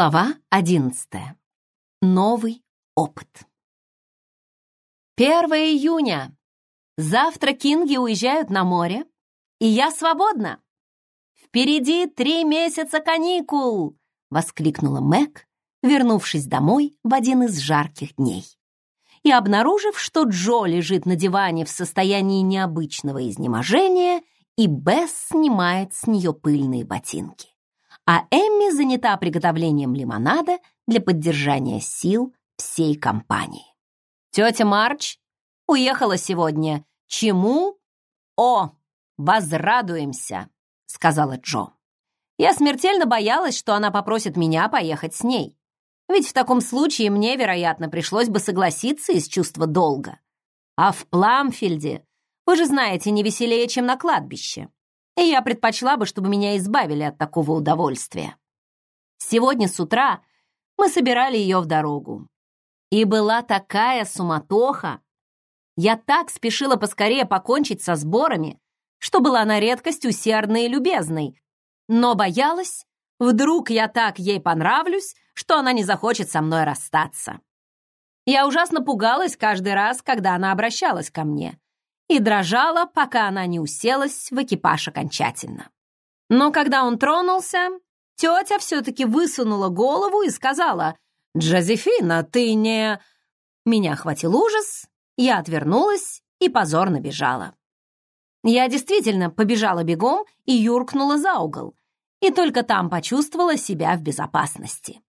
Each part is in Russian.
Глава одиннадцатая. Новый опыт. 1 июня. Завтра кинги уезжают на море, и я свободна. Впереди три месяца каникул, воскликнула Мэг, вернувшись домой в один из жарких дней. И обнаружив, что Джо лежит на диване в состоянии необычного изнеможения, и Бесс снимает с нее пыльные ботинки а Эмми занята приготовлением лимонада для поддержания сил всей компании. Тетя Марч уехала сегодня. Чему? О, возрадуемся, сказала Джо. Я смертельно боялась, что она попросит меня поехать с ней. Ведь в таком случае мне, вероятно, пришлось бы согласиться из чувства долга. А в Пламфильде, вы же знаете, не веселее, чем на кладбище и я предпочла бы, чтобы меня избавили от такого удовольствия. Сегодня с утра мы собирали ее в дорогу. И была такая суматоха. Я так спешила поскорее покончить со сборами, что была на редкость усердной и любезной, но боялась, вдруг я так ей понравлюсь, что она не захочет со мной расстаться. Я ужасно пугалась каждый раз, когда она обращалась ко мне, и дрожала, пока она не уселась в экипаж окончательно. Но когда он тронулся, тетя все-таки высунула голову и сказала, «Джозефина, ты не...» Меня охватил ужас, я отвернулась и позорно бежала. Я действительно побежала бегом и юркнула за угол, и только там почувствовала себя в безопасности.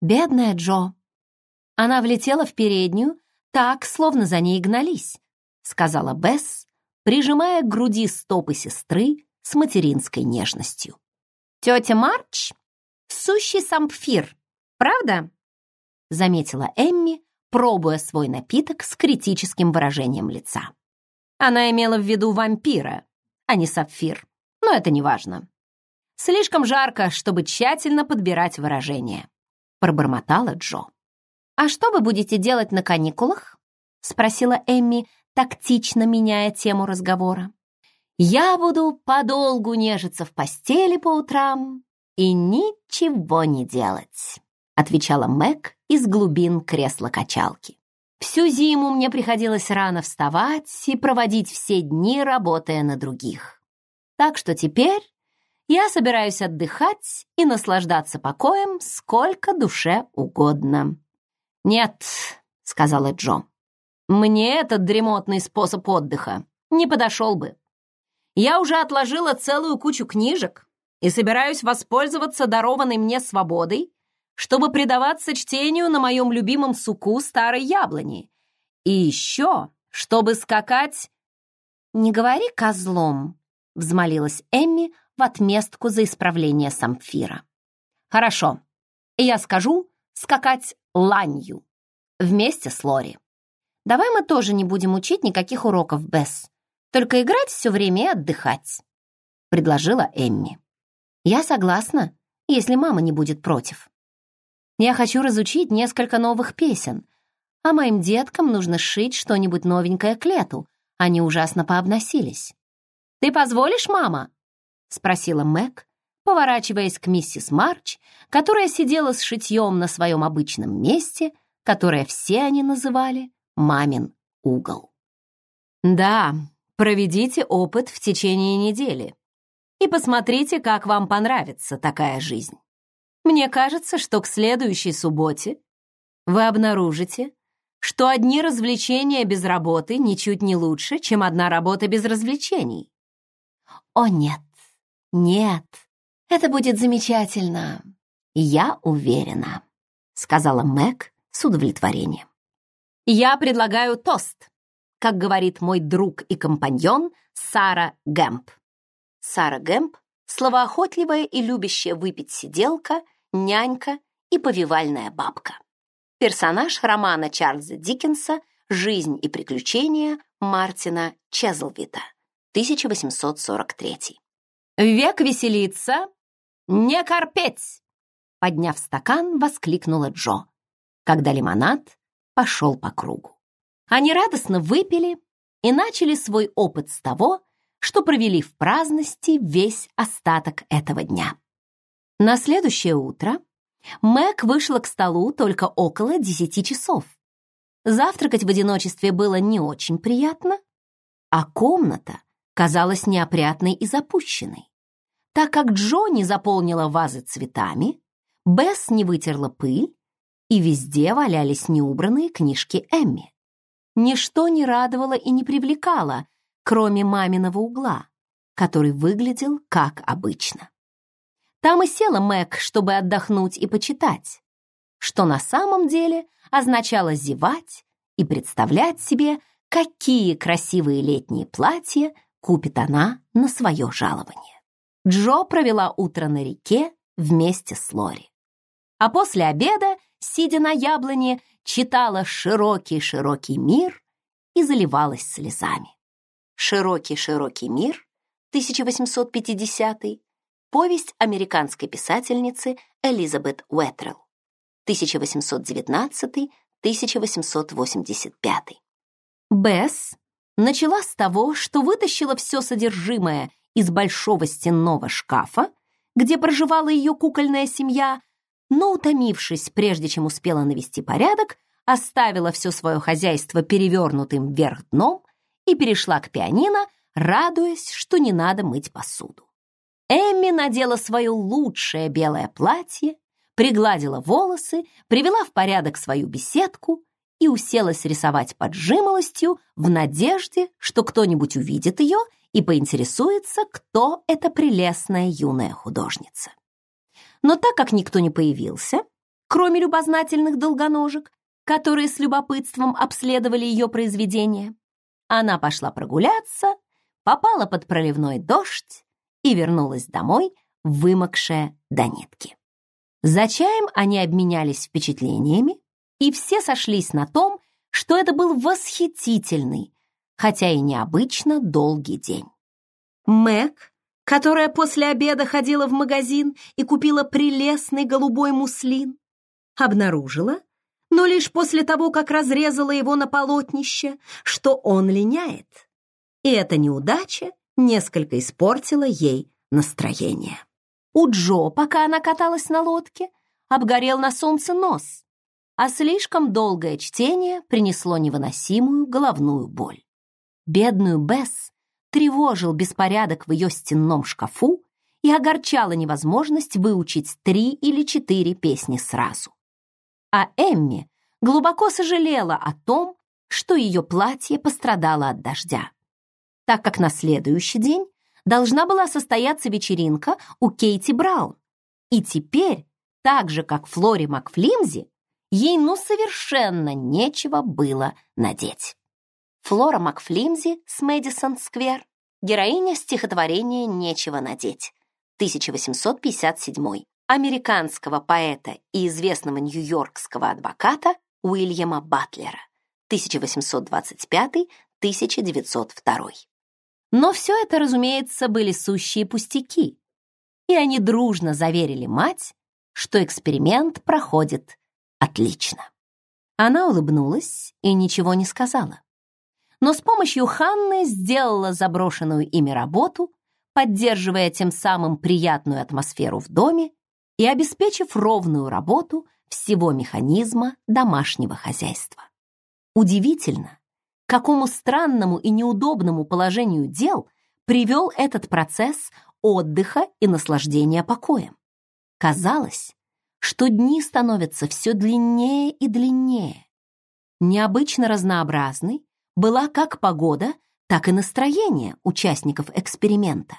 Бедная Джо. Она влетела в переднюю, так, словно за ней гнались сказала Бесс, прижимая к груди стопы сестры с материнской нежностью. «Тетя Марч — сущий сампфир, правда?» заметила Эмми, пробуя свой напиток с критическим выражением лица. Она имела в виду вампира, а не сапфир, но это не важно. Слишком жарко, чтобы тщательно подбирать выражения, пробормотала Джо. «А что вы будете делать на каникулах?» — спросила Эмми, тактично меняя тему разговора. «Я буду подолгу нежиться в постели по утрам и ничего не делать», отвечала Мэг из глубин кресла-качалки. «Всю зиму мне приходилось рано вставать и проводить все дни, работая на других. Так что теперь я собираюсь отдыхать и наслаждаться покоем сколько душе угодно». «Нет», — сказала Джо, мне этот дремотный способ отдыха не подошел бы. Я уже отложила целую кучу книжек и собираюсь воспользоваться дарованной мне свободой, чтобы предаваться чтению на моем любимом суку старой яблони. И еще, чтобы скакать... «Не говори козлом», — взмолилась Эмми в отместку за исправление Самфира. «Хорошо, я скажу скакать ланью вместе с Лори». Давай мы тоже не будем учить никаких уроков, Бесс. Только играть все время и отдыхать», — предложила Эмми. «Я согласна, если мама не будет против. Я хочу разучить несколько новых песен, а моим деткам нужно сшить что-нибудь новенькое к лету. Они ужасно пообносились». «Ты позволишь, мама?» — спросила Мэг, поворачиваясь к миссис Марч, которая сидела с шитьем на своем обычном месте, которое все они называли мамин угол. Да, проведите опыт в течение недели и посмотрите, как вам понравится такая жизнь. Мне кажется, что к следующей субботе вы обнаружите, что одни развлечения без работы ничуть не лучше, чем одна работа без развлечений. О нет, нет, это будет замечательно, я уверена, сказала Мэг с удовлетворением. Я предлагаю тост, как говорит мой друг и компаньон Сара Гэмп. Сара Гэмп — словоохотливая и любящая выпить сиделка, нянька и повивальная бабка. Персонаж романа Чарльза Диккенса «Жизнь и приключения» Мартина Чезлвита, 1843. «Век веселиться, не корпеть!» Подняв стакан, воскликнула Джо, когда лимонад пошел по кругу. Они радостно выпили и начали свой опыт с того, что провели в праздности весь остаток этого дня. На следующее утро Мэг вышла к столу только около десяти часов. Завтракать в одиночестве было не очень приятно, а комната казалась неопрятной и запущенной. Так как Джо не заполнила вазы цветами, Бесс не вытерла пыль, и везде валялись неубранные книжки Эмми. Ничто не радовало и не привлекало, кроме маминого угла, который выглядел как обычно. Там и села Мэг, чтобы отдохнуть и почитать, что на самом деле означало зевать и представлять себе, какие красивые летние платья купит она на свое жалование. Джо провела утро на реке вместе с Лори. А после обеда, сидя на яблоне, читала «Широкий-широкий мир» и заливалась слезами. «Широкий-широкий мир» 1850 повесть американской писательницы Элизабет Уэтрелл 1819-1885. Бесс начала с того, что вытащила все содержимое из большого стенного шкафа, где проживала ее кукольная семья, но, утомившись, прежде чем успела навести порядок, оставила все свое хозяйство перевернутым вверх дном и перешла к пианино, радуясь, что не надо мыть посуду. Эмми надела свое лучшее белое платье, пригладила волосы, привела в порядок свою беседку и уселась рисовать под жимолостью в надежде, что кто-нибудь увидит ее и поинтересуется, кто эта прелестная юная художница. Но так как никто не появился, кроме любознательных долгоножек, которые с любопытством обследовали ее произведение, она пошла прогуляться, попала под проливной дождь и вернулась домой, вымокшая до нитки. За чаем они обменялись впечатлениями, и все сошлись на том, что это был восхитительный, хотя и необычно долгий день. Мэг которая после обеда ходила в магазин и купила прелестный голубой муслин, обнаружила, но лишь после того, как разрезала его на полотнище, что он линяет. И эта неудача несколько испортила ей настроение. У Джо, пока она каталась на лодке, обгорел на солнце нос, а слишком долгое чтение принесло невыносимую головную боль. Бедную Бесс тревожил беспорядок в ее стенном шкафу и огорчала невозможность выучить три или четыре песни сразу. А Эмми глубоко сожалела о том, что ее платье пострадало от дождя, так как на следующий день должна была состояться вечеринка у Кейти Браун. И теперь, так же, как Флори Макфлимзи, ей ну совершенно нечего было надеть. Флора Макфлимзи с Мэдисон-сквер, героиня стихотворения «Нечего надеть», 1857 американского поэта и известного нью-йоркского адвоката Уильяма Батлера, 1825-1902. Но все это, разумеется, были сущие пустяки, и они дружно заверили мать, что эксперимент проходит отлично. Она улыбнулась и ничего не сказала но с помощью Ханны сделала заброшенную ими работу, поддерживая тем самым приятную атмосферу в доме и обеспечив ровную работу всего механизма домашнего хозяйства. Удивительно, какому странному и неудобному положению дел привел этот процесс отдыха и наслаждения покоем. Казалось, что дни становятся все длиннее и длиннее. Необычно разнообразный, была как погода, так и настроение участников эксперимента.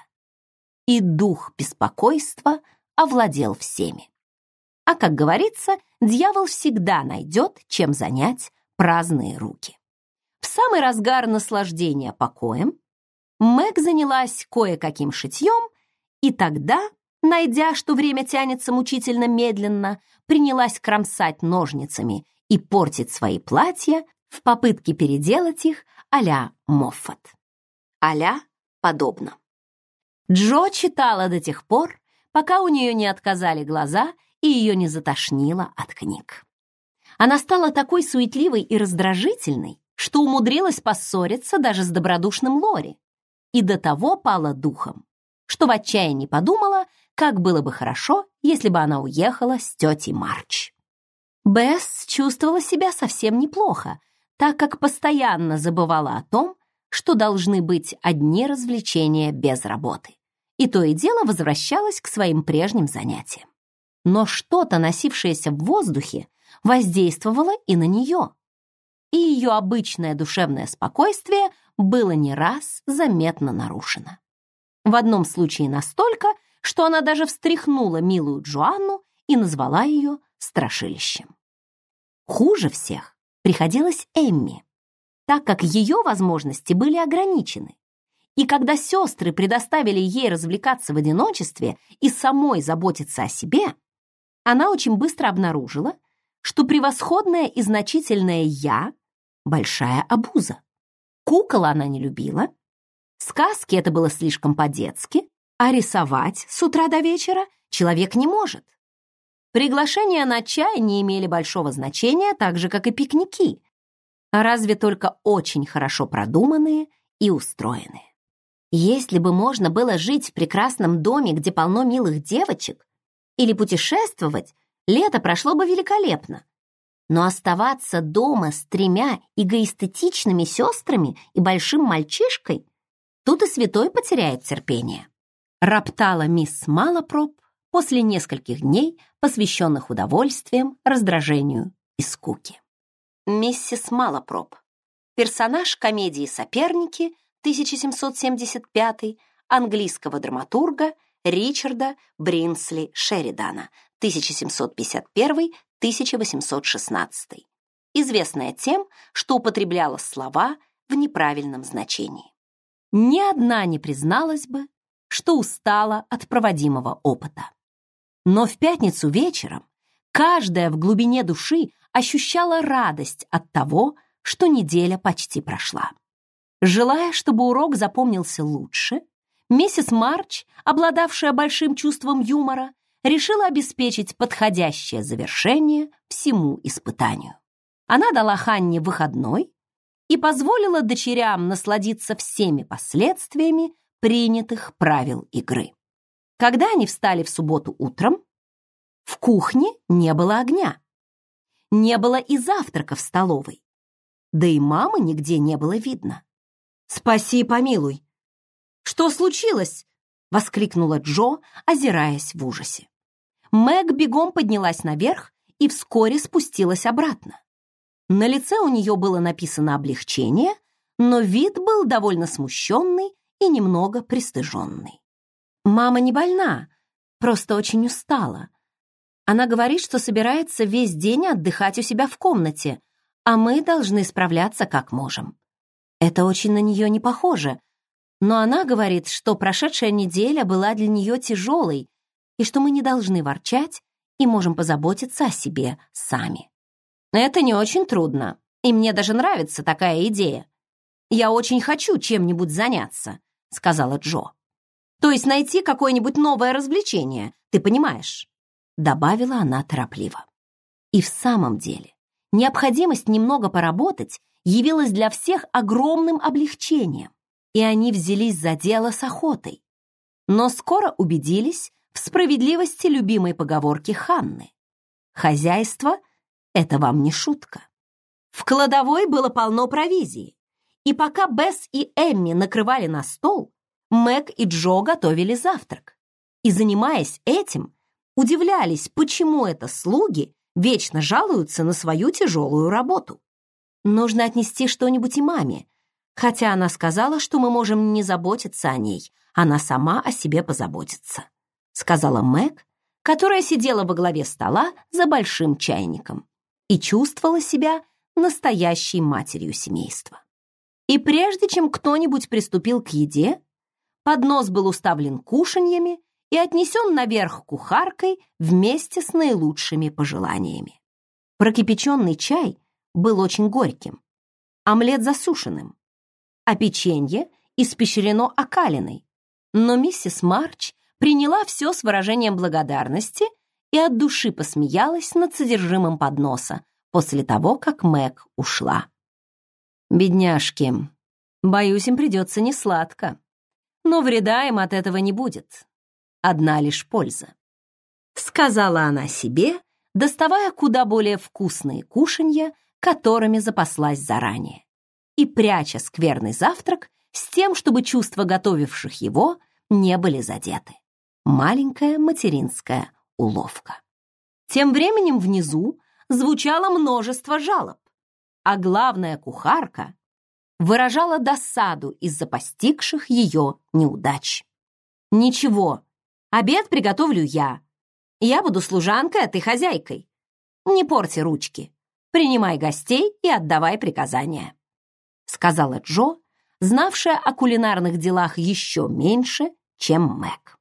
И дух беспокойства овладел всеми. А как говорится, дьявол всегда найдет, чем занять праздные руки. В самый разгар наслаждения покоем Мэг занялась кое-каким шитьем, и тогда, найдя, что время тянется мучительно медленно, принялась кромсать ножницами и портить свои платья в попытке переделать их а-ля Моффат. а подобно. Джо читала до тех пор, пока у нее не отказали глаза и ее не затошнило от книг. Она стала такой суетливой и раздражительной, что умудрилась поссориться даже с добродушным Лори и до того пала духом, что в отчаянии подумала, как было бы хорошо, если бы она уехала с тетей Марч. Бесс чувствовала себя совсем неплохо, так как постоянно забывала о том, что должны быть одни развлечения без работы. И то и дело возвращалась к своим прежним занятиям. Но что-то, носившееся в воздухе, воздействовало и на нее. И ее обычное душевное спокойствие было не раз заметно нарушено. В одном случае настолько, что она даже встряхнула милую Джоанну и назвала ее страшилищем. Хуже всех приходилось Эмми, так как ее возможности были ограничены. И когда сестры предоставили ей развлекаться в одиночестве и самой заботиться о себе, она очень быстро обнаружила, что превосходное и значительное «я» — большая обуза. Кукол она не любила, сказки это было слишком по-детски, а рисовать с утра до вечера человек не может. Приглашения на чай не имели большого значения, так же, как и пикники, разве только очень хорошо продуманные и устроенные. Если бы можно было жить в прекрасном доме, где полно милых девочек, или путешествовать, лето прошло бы великолепно. Но оставаться дома с тремя эгоистетичными сестрами и большим мальчишкой, тут и святой потеряет терпение. Роптала мисс Малопроп после нескольких дней, посвященных удовольствиям, раздражению и скуке. Миссис Малопроп. Персонаж комедии «Соперники» 1775 английского драматурга Ричарда Бринсли Шеридана 1751-1816, известная тем, что употребляла слова в неправильном значении. Ни одна не призналась бы, что устала от проводимого опыта. Но в пятницу вечером каждая в глубине души ощущала радость от того, что неделя почти прошла. Желая, чтобы урок запомнился лучше, миссис Марч, обладавшая большим чувством юмора, решила обеспечить подходящее завершение всему испытанию. Она дала Ханне выходной и позволила дочерям насладиться всеми последствиями принятых правил игры. Когда они встали в субботу утром, в кухне не было огня. Не было и завтрака в столовой. Да и мамы нигде не было видно. «Спаси и помилуй!» «Что случилось?» — воскликнула Джо, озираясь в ужасе. Мэг бегом поднялась наверх и вскоре спустилась обратно. На лице у нее было написано облегчение, но вид был довольно смущенный и немного пристыженный. «Мама не больна, просто очень устала. Она говорит, что собирается весь день отдыхать у себя в комнате, а мы должны справляться как можем. Это очень на нее не похоже, но она говорит, что прошедшая неделя была для нее тяжелой и что мы не должны ворчать и можем позаботиться о себе сами. Это не очень трудно, и мне даже нравится такая идея. Я очень хочу чем-нибудь заняться, — сказала Джо. «То есть найти какое-нибудь новое развлечение, ты понимаешь?» Добавила она торопливо. И в самом деле, необходимость немного поработать явилась для всех огромным облегчением, и они взялись за дело с охотой. Но скоро убедились в справедливости любимой поговорки Ханны. «Хозяйство — это вам не шутка». В кладовой было полно провизии, и пока Бесс и Эмми накрывали на стол, Мэг и Джо готовили завтрак. И, занимаясь этим, удивлялись, почему это слуги вечно жалуются на свою тяжелую работу. Нужно отнести что-нибудь и маме, хотя она сказала, что мы можем не заботиться о ней, она сама о себе позаботится, сказала Мэг, которая сидела во главе стола за большим чайником и чувствовала себя настоящей матерью семейства. И прежде чем кто-нибудь приступил к еде, поднос был уставлен кушаньями и отнесен наверх кухаркой вместе с наилучшими пожеланиями. Прокипяченный чай был очень горьким, омлет засушенным, а печенье испещрено окалиной. Но миссис Марч приняла все с выражением благодарности и от души посмеялась над содержимым подноса после того, как Мэг ушла. Бедняжки. Боюсь, им придется несладко. Но вреда им от этого не будет. одна лишь польза. Сказала она себе, доставая куда более вкусные кушанья, которыми запаслась заранее, и пряча скверный завтрак с тем, чтобы чувства готовивших его не были задеты. Маленькая материнская уловка. Тем временем внизу звучало множество жалоб, а главная кухарка выражала досаду из-за постигших ее неудач. «Ничего, обед приготовлю я. Я буду служанкой, а ты хозяйкой. Не порти ручки, принимай гостей и отдавай приказания», сказала Джо, знавшая о кулинарных делах еще меньше, чем Мэг.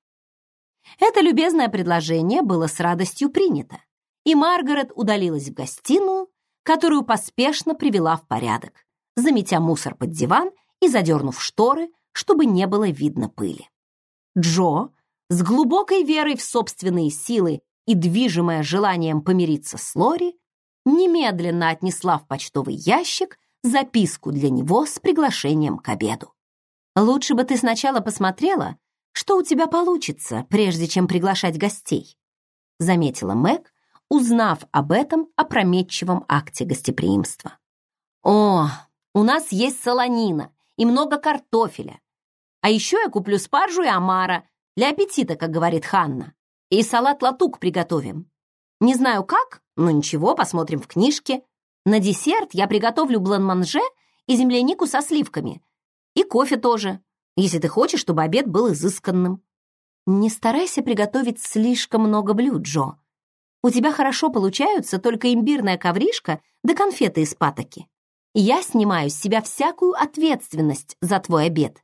Это любезное предложение было с радостью принято, и Маргарет удалилась в гостиную, которую поспешно привела в порядок, заметя мусор под диван и задернув шторы, чтобы не было видно пыли. Джо, с глубокой верой в собственные силы и движимая желанием помириться с Лори, немедленно отнесла в почтовый ящик записку для него с приглашением к обеду. «Лучше бы ты сначала посмотрела, что у тебя получится, прежде чем приглашать гостей», заметила Мэг, узнав об этом опрометчивом акте гостеприимства. «О, у нас есть солонина и много картофеля. А еще я куплю спаржу и омара для аппетита, как говорит Ханна. И салат-латук приготовим. Не знаю как, но ничего, посмотрим в книжке. На десерт я приготовлю бланманже и землянику со сливками. И кофе тоже, если ты хочешь, чтобы обед был изысканным. Не старайся приготовить слишком много блюд, Джо. У тебя хорошо получаются только имбирная ковришка да конфеты из патоки. Я снимаю с себя всякую ответственность за твой обед.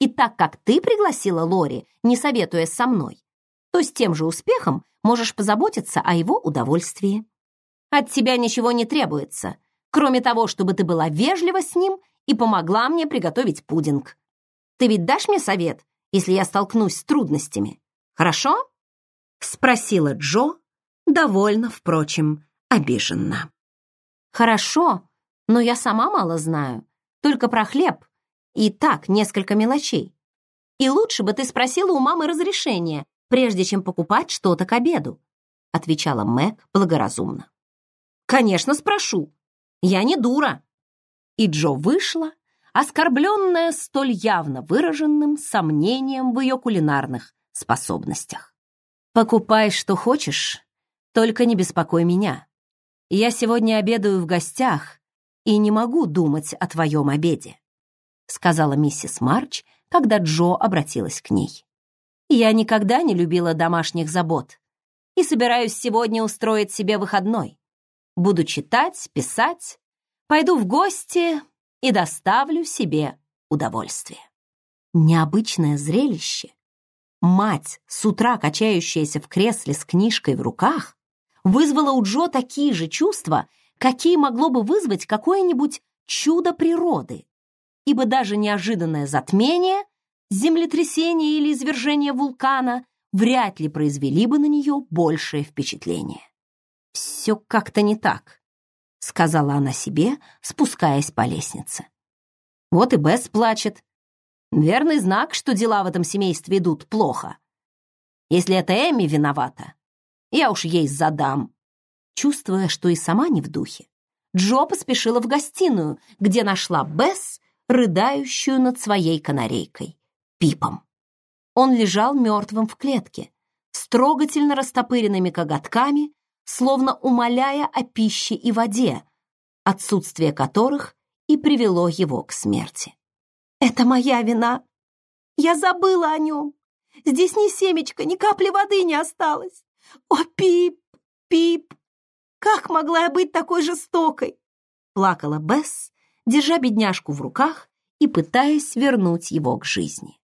И так как ты пригласила Лори, не советуясь со мной, то с тем же успехом можешь позаботиться о его удовольствии. От тебя ничего не требуется, кроме того, чтобы ты была вежлива с ним и помогла мне приготовить пудинг. Ты ведь дашь мне совет, если я столкнусь с трудностями? Хорошо?» Спросила Джо, довольно, впрочем, обиженно. «Хорошо, но я сама мало знаю, только про хлеб. И так, несколько мелочей. И лучше бы ты спросила у мамы разрешения, прежде чем покупать что-то к обеду», отвечала Мэг благоразумно. «Конечно, спрошу. Я не дура». И Джо вышла, оскорбленная столь явно выраженным сомнением в ее кулинарных способностях. «Покупай, что хочешь, только не беспокой меня. Я сегодня обедаю в гостях, и не могу думать о твоем обеде», сказала миссис Марч, когда Джо обратилась к ней. «Я никогда не любила домашних забот и собираюсь сегодня устроить себе выходной. Буду читать, писать, пойду в гости и доставлю себе удовольствие». Необычное зрелище. Мать, с утра качающаяся в кресле с книжкой в руках, вызвала у Джо такие же чувства, какие могло бы вызвать какое-нибудь чудо природы, ибо даже неожиданное затмение, землетрясение или извержение вулкана вряд ли произвели бы на нее большее впечатление. «Все как-то не так», — сказала она себе, спускаясь по лестнице. Вот и Бесс плачет. Верный знак, что дела в этом семействе идут плохо. Если это Эми виновата, я уж ей задам. Чувствуя, что и сама не в духе, Джо поспешила в гостиную, где нашла Бесс, рыдающую над своей канарейкой, Пипом. Он лежал мертвым в клетке, с трогательно растопыренными коготками, словно умоляя о пище и воде, отсутствие которых и привело его к смерти. «Это моя вина. Я забыла о нем. Здесь ни семечка, ни капли воды не осталось. О, Пип, Пип, как могла я быть такой жестокой?» Плакала Бесс, держа бедняжку в руках и пытаясь вернуть его к жизни.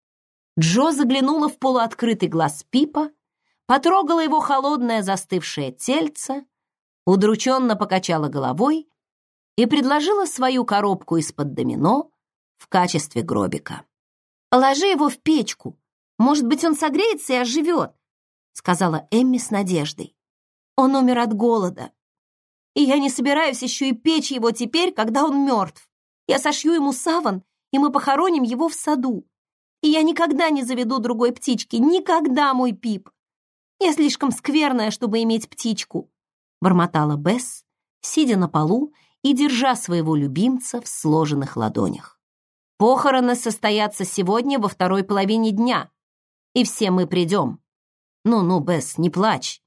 Джо заглянула в полуоткрытый глаз Пипа, потрогала его холодное застывшее тельце, удрученно покачала головой и предложила свою коробку из-под домино в качестве гробика. «Положи его в печку. Может быть, он согреется и оживет», сказала Эмми с надеждой. «Он умер от голода и я не собираюсь еще и печь его теперь, когда он мертв. Я сошью ему саван, и мы похороним его в саду. И я никогда не заведу другой птички. Никогда, мой Пип. Я слишком скверная, чтобы иметь птичку», — бормотала Бесс, сидя на полу и держа своего любимца в сложенных ладонях. «Похороны состоятся сегодня во второй половине дня, и все мы придем. Ну-ну, Бесс, не плачь.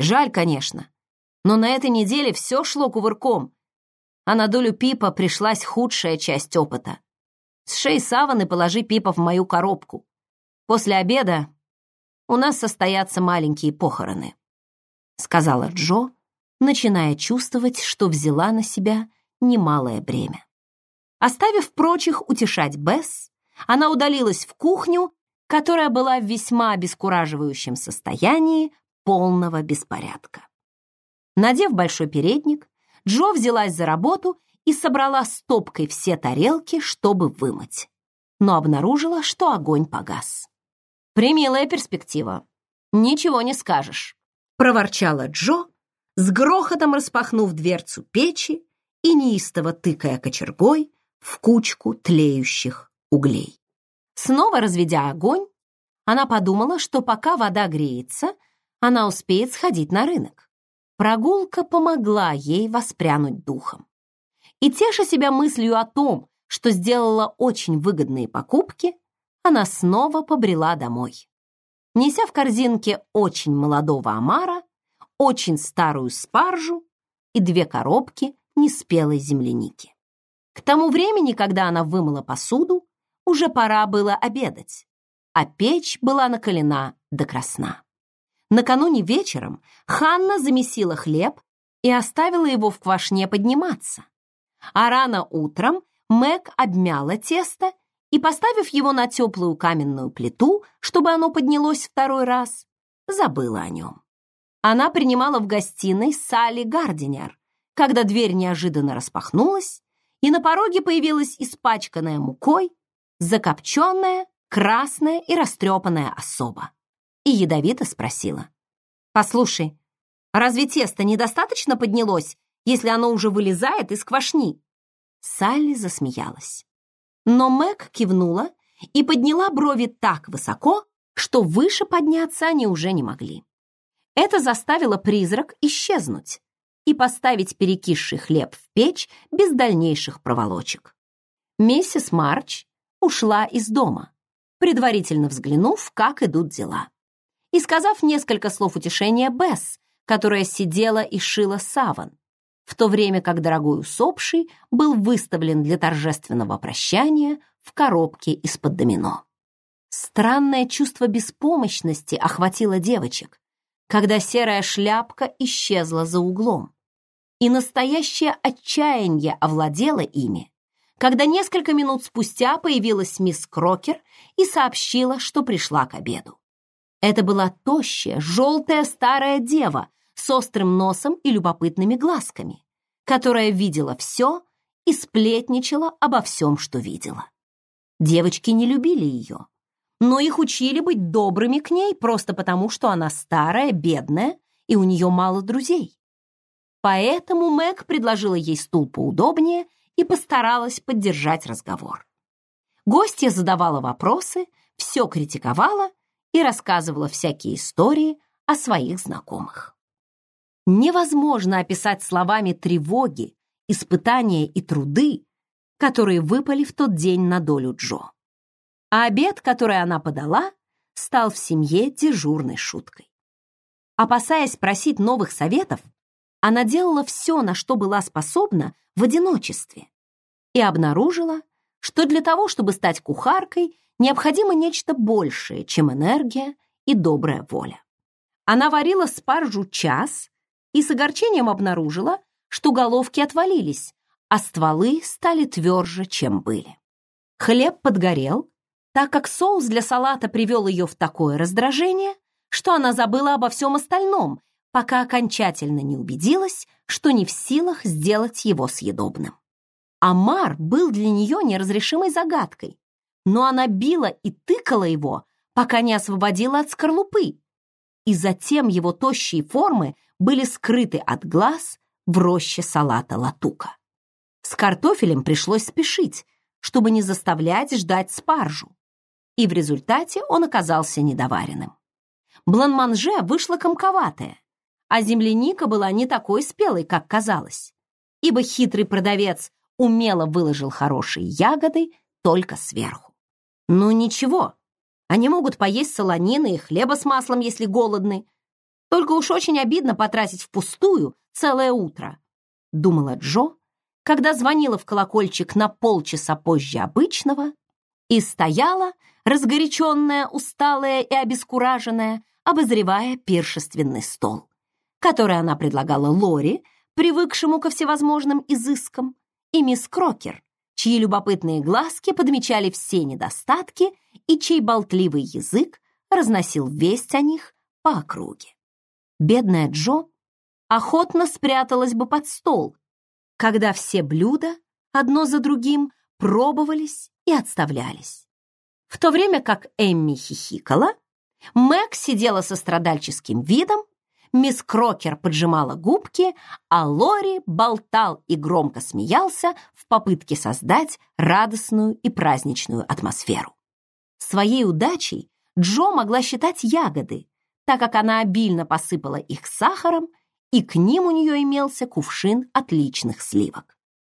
Жаль, конечно, но на этой неделе все шло кувырком, а на долю Пипа пришлась худшая часть опыта. Сшей саван и положи Пипа в мою коробку. После обеда у нас состоятся маленькие похороны», — сказала Джо, начиная чувствовать, что взяла на себя немалое бремя. Оставив прочих утешать Бесс, она удалилась в кухню, которая была в весьма обескураживающем состоянии полного беспорядка. Надев большой передник, Джо взялась за работу и собрала стопкой все тарелки, чтобы вымыть, но обнаружила, что огонь погас. «Примилая перспектива. Ничего не скажешь», — проворчала Джо, с грохотом распахнув дверцу печи и неистово тыкая кочергой в кучку тлеющих углей. Снова разведя огонь, она подумала, что пока вода греется, она успеет сходить на рынок. Прогулка помогла ей воспрянуть духом. И теша себя мыслью о том, что сделала очень выгодные покупки, она снова побрела домой. Неся в корзинке очень молодого омара, очень старую спаржу и две коробки неспелой земляники. К тому времени, когда она вымыла посуду, уже пора было обедать, а печь была накалена до красна. Накануне вечером Ханна замесила хлеб и оставила его в квашне подниматься. А рано утром Мэг обмяла тесто и, поставив его на теплую каменную плиту, чтобы оно поднялось второй раз, забыла о нем. Она принимала в гостиной Салли Гардинер, когда дверь неожиданно распахнулась, и на пороге появилась испачканная мукой, закопченная, красная и растрепанная особа. И ядовито спросила. «Послушай, разве тесто недостаточно поднялось, если оно уже вылезает из квашни?» Салли засмеялась. Но Мэг кивнула и подняла брови так высоко, что выше подняться они уже не могли. Это заставило призрак исчезнуть и поставить перекисший хлеб в печь без дальнейших проволочек. Миссис Марч ушла из дома, предварительно взглянув, как идут дела. И сказав несколько слов утешения Бесс, которая сидела и шила саван, в то время как дорогой усопший был выставлен для торжественного прощания в коробке из-под домино. Странное чувство беспомощности охватило девочек, когда серая шляпка исчезла за углом. И настоящее отчаяние овладело ими, когда несколько минут спустя появилась мисс Крокер и сообщила, что пришла к обеду. Это была тощая, желтая старая дева с острым носом и любопытными глазками, которая видела все и сплетничала обо всем, что видела. Девочки не любили ее, но их учили быть добрыми к ней просто потому, что она старая, бедная, и у нее мало друзей. Поэтому Мэг предложила ей стул поудобнее и постаралась поддержать разговор. Гостья задавала вопросы, все критиковала и рассказывала всякие истории о своих знакомых. Невозможно описать словами тревоги, испытания и труды, которые выпали в тот день на долю Джо. А обед, который она подала, стал в семье дежурной шуткой. Опасаясь просить новых советов, она делала все, на что была способна, в одиночестве и обнаружила, что для того, чтобы стать кухаркой, необходимо нечто большее, чем энергия и добрая воля. Она варила спаржу час и с огорчением обнаружила, что головки отвалились, а стволы стали тверже, чем были. Хлеб подгорел, так как соус для салата привел ее в такое раздражение, что она забыла обо всем остальном, пока окончательно не убедилась, что не в силах сделать его съедобным. Амар был для нее неразрешимой загадкой, но она била и тыкала его, пока не освободила от скорлупы. И затем его тощие формы были скрыты от глаз в роще салата латука. С картофелем пришлось спешить, чтобы не заставлять ждать спаржу. и в результате он оказался недоваренным. Бланманже вышла комковатая, а земляника была не такой спелой, как казалось, ибо хитрый продавец умело выложил хорошие ягоды только сверху. Ну ничего, они могут поесть солонины и хлеба с маслом, если голодны. Только уж очень обидно потратить впустую целое утро, думала Джо, когда звонила в колокольчик на полчаса позже обычного и стояла, разгоряченная, усталая и обескураженная, обозревая пиршественный стол, который она предлагала Лори, привыкшему ко всевозможным изыскам, и мисс Крокер, чьи любопытные глазки подмечали все недостатки и чей болтливый язык разносил весть о них по округе. Бедная Джо охотно спряталась бы под стол, когда все блюда одно за другим пробовались и отставлялись. В то время как Эмми хихикала, Мэг сидела со страдальческим видом, мисс Крокер поджимала губки, а Лори болтал и громко смеялся в попытке создать радостную и праздничную атмосферу. Своей удачей Джо могла считать ягоды, так как она обильно посыпала их сахаром, и к ним у нее имелся кувшин отличных сливок.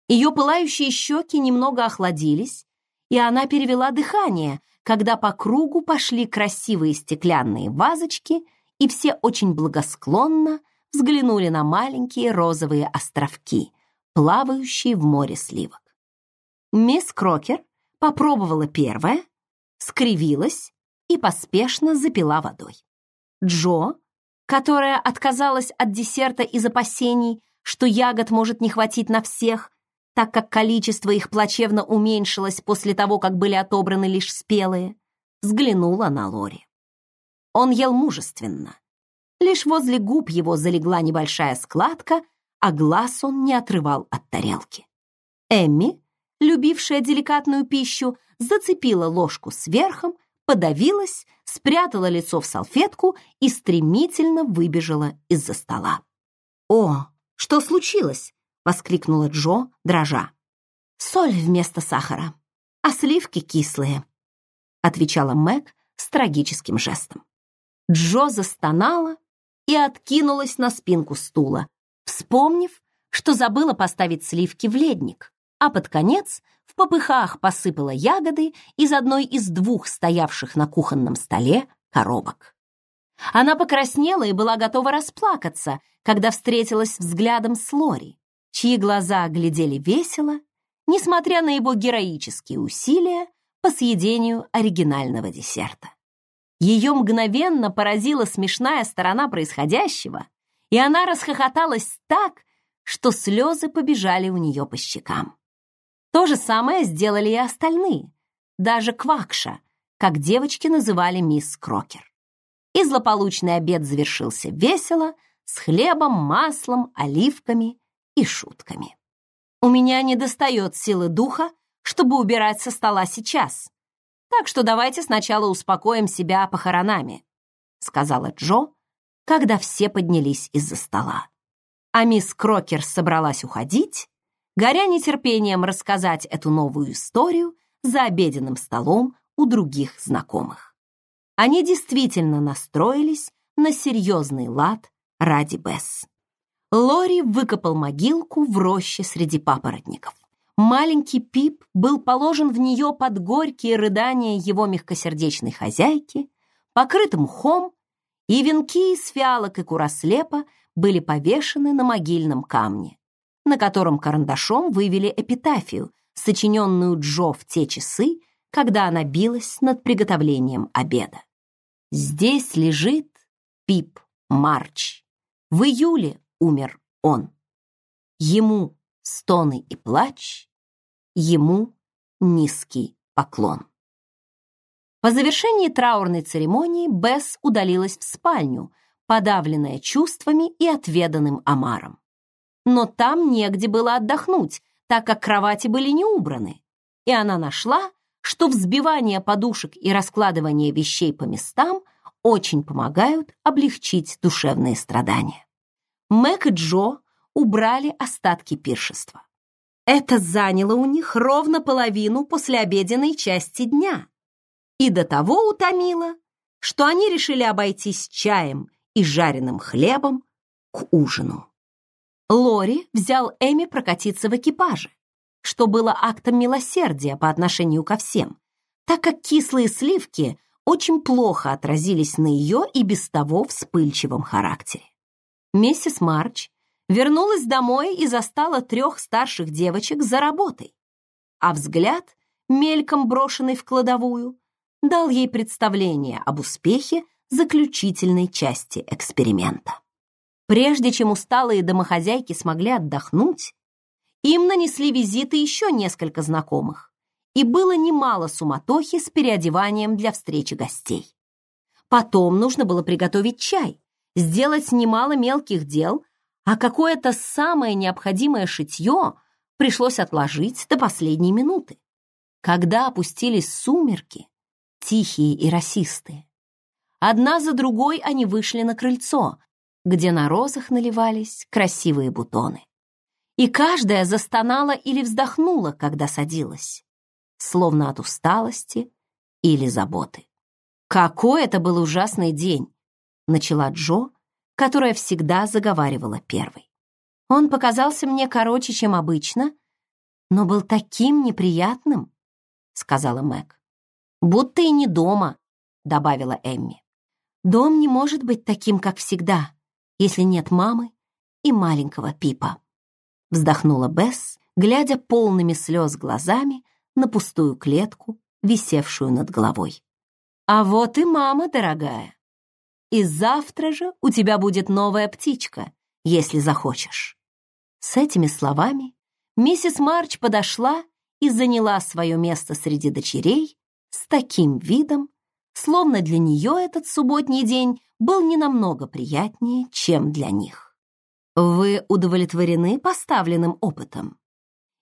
Ее пылающие щеки немного охладились, и она перевела дыхание, когда по кругу пошли красивые стеклянные вазочки, и все очень благосклонно взглянули на маленькие розовые островки, плавающие в море сливок. Мисс Крокер попробовала первое, скривилась и поспешно запила водой. Джо, которая отказалась от десерта из опасений, что ягод может не хватить на всех, так как количество их плачевно уменьшилось после того, как были отобраны лишь спелые, взглянула на Лори. Он ел мужественно. Лишь возле губ его залегла небольшая складка, а глаз он не отрывал от тарелки. Эмми, любившая деликатную пищу, зацепила ложку сверхом, подавилась, спрятала лицо в салфетку и стремительно выбежала из-за стола. «О, что случилось?» — воскликнула Джо, дрожа. «Соль вместо сахара, а сливки кислые», — отвечала Мэг с трагическим жестом. Джо застонала и откинулась на спинку стула, вспомнив, что забыла поставить сливки в ледник, а под конец в попыхах посыпала ягоды из одной из двух стоявших на кухонном столе коробок. Она покраснела и была готова расплакаться, когда встретилась взглядом с Лори чьи глаза глядели весело, несмотря на его героические усилия по съедению оригинального десерта. Ее мгновенно поразила смешная сторона происходящего, и она расхохоталась так, что слезы побежали у нее по щекам. То же самое сделали и остальные, даже Квакша, как девочки называли мисс Крокер. И злополучный обед завершился весело, с хлебом, маслом, оливками и шутками. У меня не достает силы духа, чтобы убирать со стола сейчас. Так что давайте сначала успокоим себя похоронами, сказала Джо, когда все поднялись из-за стола. А мисс Крокер собралась уходить, горя нетерпением рассказать эту новую историю за обеденным столом у других знакомых. Они действительно настроились на серьезный лад ради Бесс. Лори выкопал могилку в роще среди папоротников. Маленький Пип был положен в нее под горькие рыдания его мягкосердечной хозяйки, покрыт мхом, и венки из фиалок и курослепа были повешены на могильном камне, на котором карандашом вывели эпитафию, сочиненную Джо в те часы, когда она билась над приготовлением обеда. Здесь лежит Пип Марч. В июле умер он. Ему стоны и плач, ему низкий поклон. По завершении траурной церемонии Бесс удалилась в спальню, подавленная чувствами и отведанным омаром. Но там негде было отдохнуть, так как кровати были не убраны, и она нашла, что взбивание подушек и раскладывание вещей по местам очень помогают облегчить душевные страдания. Мэг и Джо убрали остатки пиршества. Это заняло у них ровно половину послеобеденной части дня. и до того утомила, что они решили обойтись чаем и жареным хлебом к ужину. Лори взял Эми прокатиться в экипаже, что было актом милосердия по отношению ко всем, так как кислые сливки очень плохо отразились на ее и без того вспыльчивом характере. Миссис Марч вернулась домой и застала трех старших девочек за работой, а взгляд, мельком брошенный в кладовую, дал ей представление об успехе заключительной части эксперимента. Прежде чем усталые домохозяйки смогли отдохнуть, им нанесли визиты еще несколько знакомых, и было немало суматохи с переодеванием для встречи гостей. Потом нужно было приготовить чай, сделать немало мелких дел, а какое-то самое необходимое шитье пришлось отложить до последней минуты. Когда опустились сумерки, тихие и росистые, одна за другой они вышли на крыльцо, где на розах наливались красивые бутоны. И каждая застонала или вздохнула, когда садилась, словно от усталости или заботы. «Какой это был ужасный день!» — начала Джо, которая всегда заговаривала первой. Он показался мне короче, чем обычно, но был таким неприятным, — сказала Мэг. «Будто и не дома», — добавила Эмми. «Дом не может быть таким, как всегда», если нет мамы и маленького Пипа. Вздохнула Бесс, глядя полными слез глазами на пустую клетку, висевшую над головой. «А вот и мама, дорогая. И завтра же у тебя будет новая птичка, если захочешь». С этими словами миссис Марч подошла и заняла свое место среди дочерей с таким видом, словно для нее этот субботний день был не намного приятнее, чем для них. Вы удовлетворены поставленным опытом?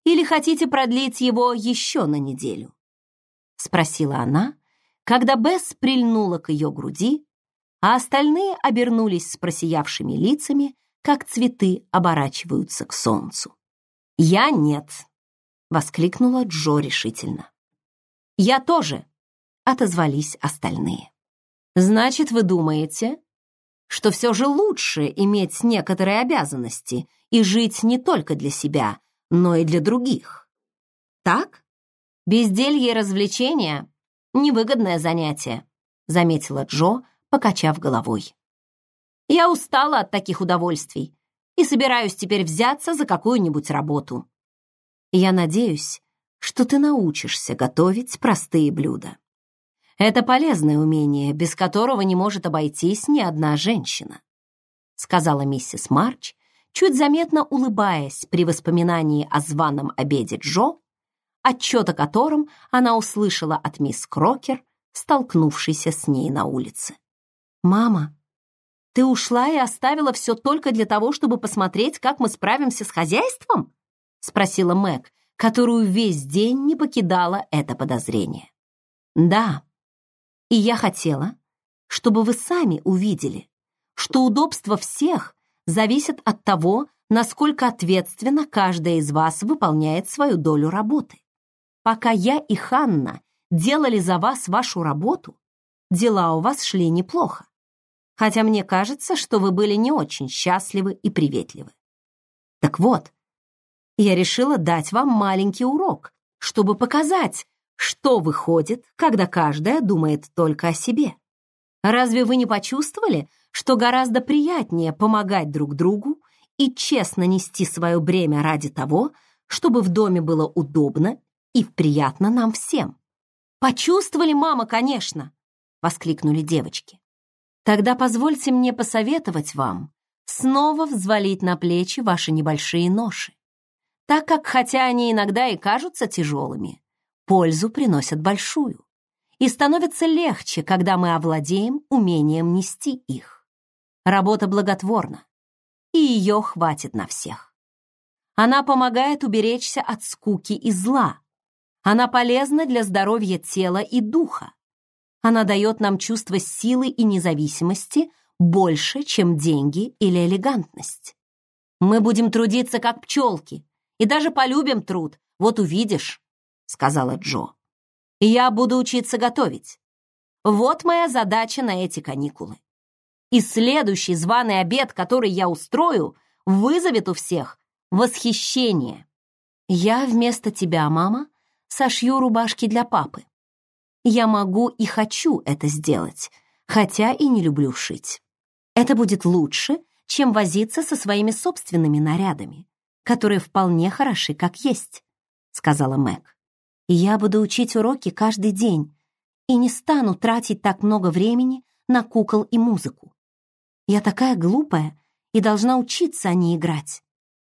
Или хотите продлить его еще на неделю? Спросила она, когда Бесс прильнула к ее груди, а остальные обернулись с просиявшими лицами, как цветы оборачиваются к солнцу. «Я нет», — воскликнула Джо решительно. «Я тоже», — отозвались остальные. Значит, вы думаете, что все же лучше иметь некоторые обязанности и жить не только для себя, но и для других. Так? Безделье и развлечения — невыгодное занятие, заметила Джо, покачав головой. Я устала от таких удовольствий и собираюсь теперь взяться за какую-нибудь работу. Я надеюсь, что ты научишься готовить простые блюда. Это полезное умение, без которого не может обойтись ни одна женщина, сказала миссис Марч, чуть заметно улыбаясь при воспоминании о званом обеде Джо, отчет о котором она услышала от мисс Крокер, столкнувшейся с ней на улице. «Мама, ты ушла и оставила все только для того, чтобы посмотреть, как мы справимся с хозяйством?» спросила Мэг, которую весь день не покидала это подозрение. «Да», и я хотела, чтобы вы сами увидели, что удобство всех зависит от того, насколько ответственно каждая из вас выполняет свою долю работы. Пока я и Ханна делали за вас вашу работу, дела у вас шли неплохо. Хотя мне кажется, что вы были не очень счастливы и приветливы. Так вот, я решила дать вам маленький урок, чтобы показать, что выходит, когда каждая думает только о себе? Разве вы не почувствовали, что гораздо приятнее помогать друг другу и честно нести свое бремя ради того, чтобы в доме было удобно и приятно нам всем? Почувствовали, мама, конечно, воскликнули девочки. Тогда позвольте мне посоветовать вам снова взвалить на плечи ваши небольшие ноши, так как хотя они иногда и кажутся тяжелыми, пользу приносят большую и становится легче, когда мы овладеем умением нести их. Работа благотворна, и ее хватит на всех. Она помогает уберечься от скуки и зла. Она полезна для здоровья тела и духа. Она дает нам чувство силы и независимости больше, чем деньги или элегантность. Мы будем трудиться, как пчелки, и даже полюбим труд, вот увидишь сказала Джо. «Я буду учиться готовить. Вот моя задача на эти каникулы. И следующий званый обед, который я устрою, вызовет у всех восхищение. Я вместо тебя, мама, сошью рубашки для папы. Я могу и хочу это сделать, хотя и не люблю шить. Это будет лучше, чем возиться со своими собственными нарядами, которые вполне хороши как есть, сказала Мэг. Я буду учить уроки каждый день и не стану тратить так много времени на кукол и музыку. Я такая глупая и должна учиться, а не играть.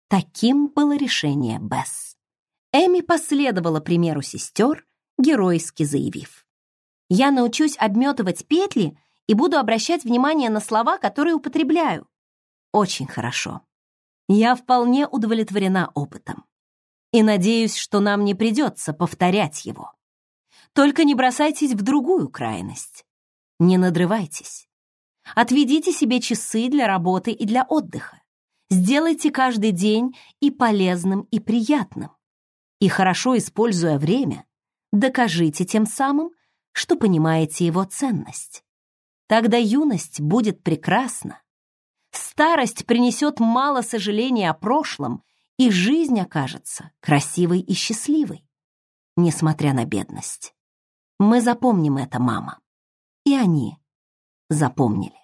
Таким было решение Бесс. Эми последовала примеру сестер, геройски заявив. «Я научусь обметывать петли и буду обращать внимание на слова, которые употребляю. Очень хорошо. Я вполне удовлетворена опытом. И надеюсь, что нам не придется повторять его. Только не бросайтесь в другую крайность. Не надрывайтесь. Отведите себе часы для работы и для отдыха. Сделайте каждый день и полезным, и приятным. И хорошо используя время, докажите тем самым, что понимаете его ценность. Тогда юность будет прекрасна. Старость принесет мало сожаления о прошлом, и жизнь окажется красивой и счастливой, несмотря на бедность. Мы запомним это, мама. И они запомнили.